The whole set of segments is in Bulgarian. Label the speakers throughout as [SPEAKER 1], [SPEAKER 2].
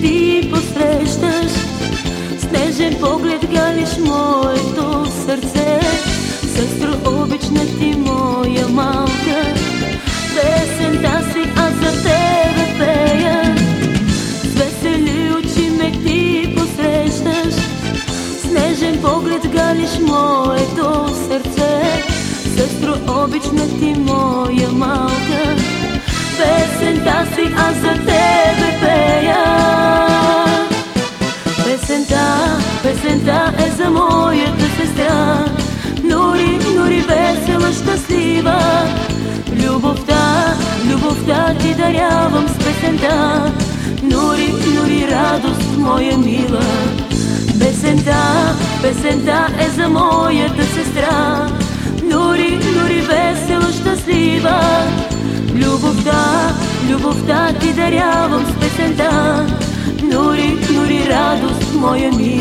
[SPEAKER 1] ти посрещаш. С нежен поглед галиш моето сърце. Сестро, обична ти моя малка. Песента си аз за тебе пея. С весели очи ме ти посрещаш. С нежен поглед галиш моето сърце. Сестро, обична ти моя малка. Песента си аз за тебе дарявам с песента. Нори, нори радост, моя мила. Песента, песента е за моята сестра. Нори, нори весела, щастлива. Любовта, любовта ти дарявам с песента. Нори, нори радост, моя мила.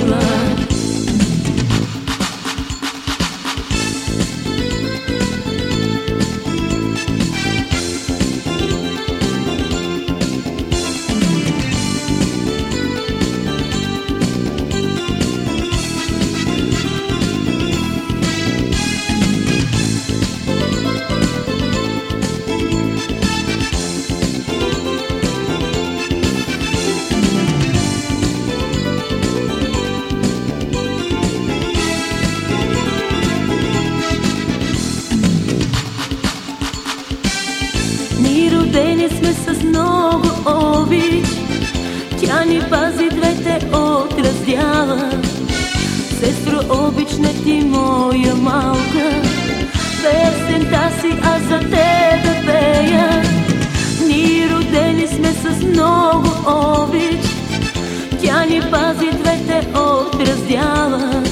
[SPEAKER 1] Сме с много обич, тя ни пази двете от раздяла. Сестро, обична ти моя малка, песента си аз за тебе пея. Ни родени сме с много обич, тя ни пази двете от раздяла.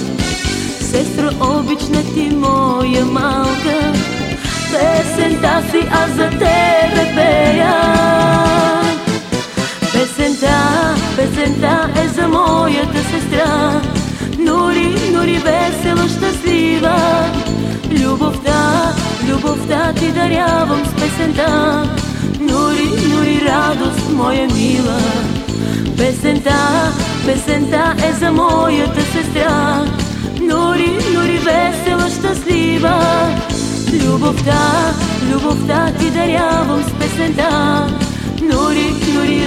[SPEAKER 1] Сестро, обична ти моя малка, песента си аз за тебе пея. Ти дарявам с песента, Нори, нори радост, моя мила. Песента, песента е за моята сестра, Нори, нори весела, щастлива. Любовта, любовта ти дарявам с песента, Нори, нори